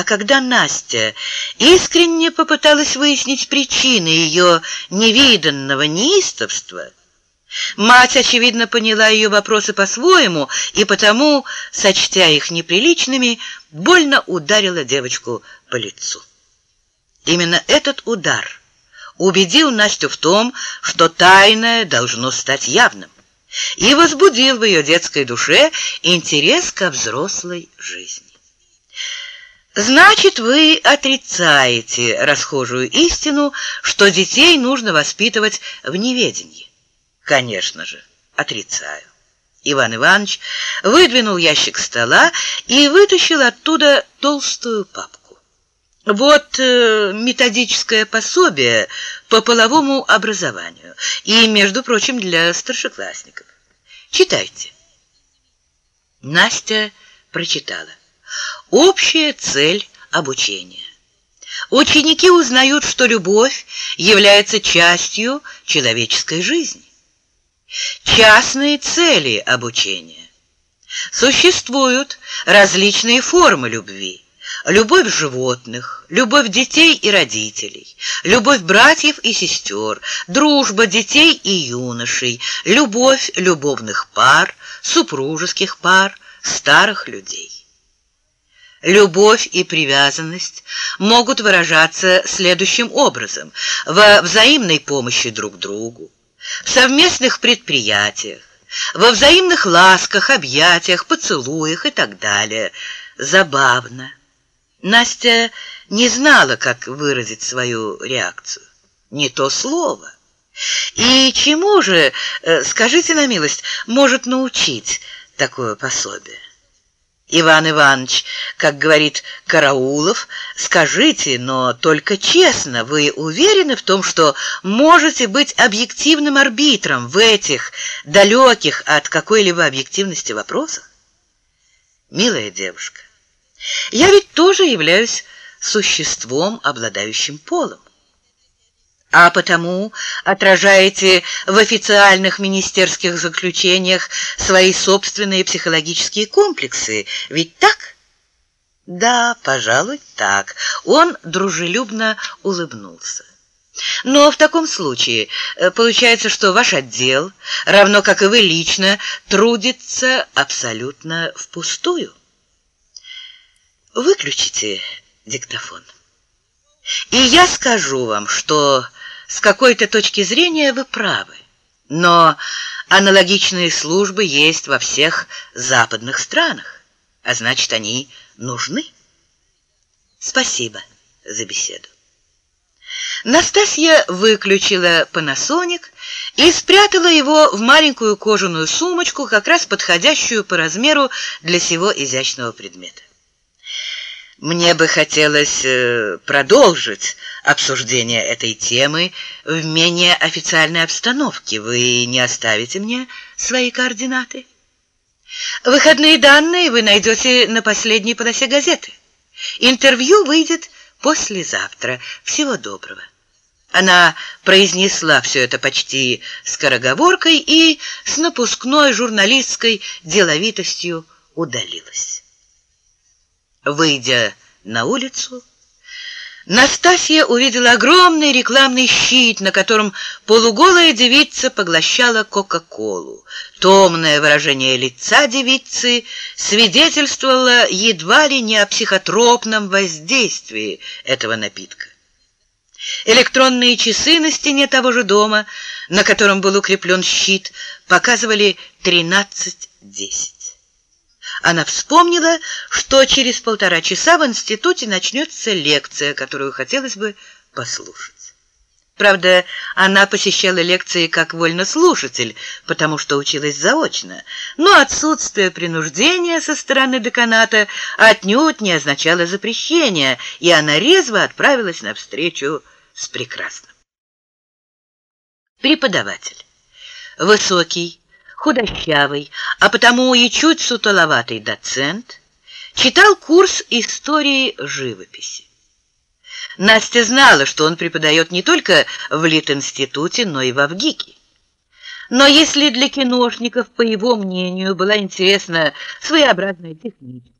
А когда Настя искренне попыталась выяснить причины ее невиданного неистовства, мать, очевидно, поняла ее вопросы по-своему и потому, сочтя их неприличными, больно ударила девочку по лицу. Именно этот удар убедил Настю в том, что тайное должно стать явным, и возбудил в ее детской душе интерес ко взрослой жизни. Значит, вы отрицаете расхожую истину, что детей нужно воспитывать в неведении. Конечно же, отрицаю. Иван Иванович выдвинул ящик стола и вытащил оттуда толстую папку. Вот э, методическое пособие по половому образованию и, между прочим, для старшеклассников. Читайте. Настя прочитала. Общая цель обучения. Ученики узнают, что любовь является частью человеческой жизни. Частные цели обучения. Существуют различные формы любви. Любовь животных, любовь детей и родителей, любовь братьев и сестер, дружба детей и юношей, любовь любовных пар, супружеских пар, старых людей. Любовь и привязанность могут выражаться следующим образом: во взаимной помощи друг другу, в совместных предприятиях, во взаимных ласках, объятиях, поцелуях и так далее. Забавно. Настя не знала, как выразить свою реакцию. Не то слово. И чему же, э, скажите на милость, может научить такое пособие? Иван Иванович, как говорит Караулов, скажите, но только честно, вы уверены в том, что можете быть объективным арбитром в этих далеких от какой-либо объективности вопросах? Милая девушка, я ведь тоже являюсь существом, обладающим полом а потому отражаете в официальных министерских заключениях свои собственные психологические комплексы. Ведь так? Да, пожалуй, так. Он дружелюбно улыбнулся. Но в таком случае э, получается, что ваш отдел, равно как и вы лично, трудится абсолютно впустую. Выключите диктофон. И я скажу вам, что с какой-то точки зрения вы правы, но аналогичные службы есть во всех западных странах, а значит, они нужны. Спасибо за беседу. Настасья выключила панасоник и спрятала его в маленькую кожаную сумочку, как раз подходящую по размеру для сего изящного предмета. Мне бы хотелось э, продолжить обсуждение этой темы в менее официальной обстановке. Вы не оставите мне свои координаты? Выходные данные вы найдете на последней полосе газеты. Интервью выйдет послезавтра. Всего доброго. Она произнесла все это почти скороговоркой и с напускной журналистской деловитостью удалилась. Выйдя на улицу, Настасья увидела огромный рекламный щит, на котором полуголая девица поглощала Кока-Колу. Томное выражение лица девицы свидетельствовало едва ли не о психотропном воздействии этого напитка. Электронные часы на стене того же дома, на котором был укреплен щит, показывали 13.10. Она вспомнила, что через полтора часа в институте начнется лекция, которую хотелось бы послушать. Правда, она посещала лекции как вольнослушатель, потому что училась заочно, но отсутствие принуждения со стороны деканата отнюдь не означало запрещения, и она резво отправилась на встречу с прекрасным. Преподаватель. Высокий, худощавый, а потому и чуть сутуловатый доцент, читал курс истории живописи. Настя знала, что он преподает не только в Литинституте, но и в Авгике. Но если для киношников, по его мнению, была интересна своеобразная техническая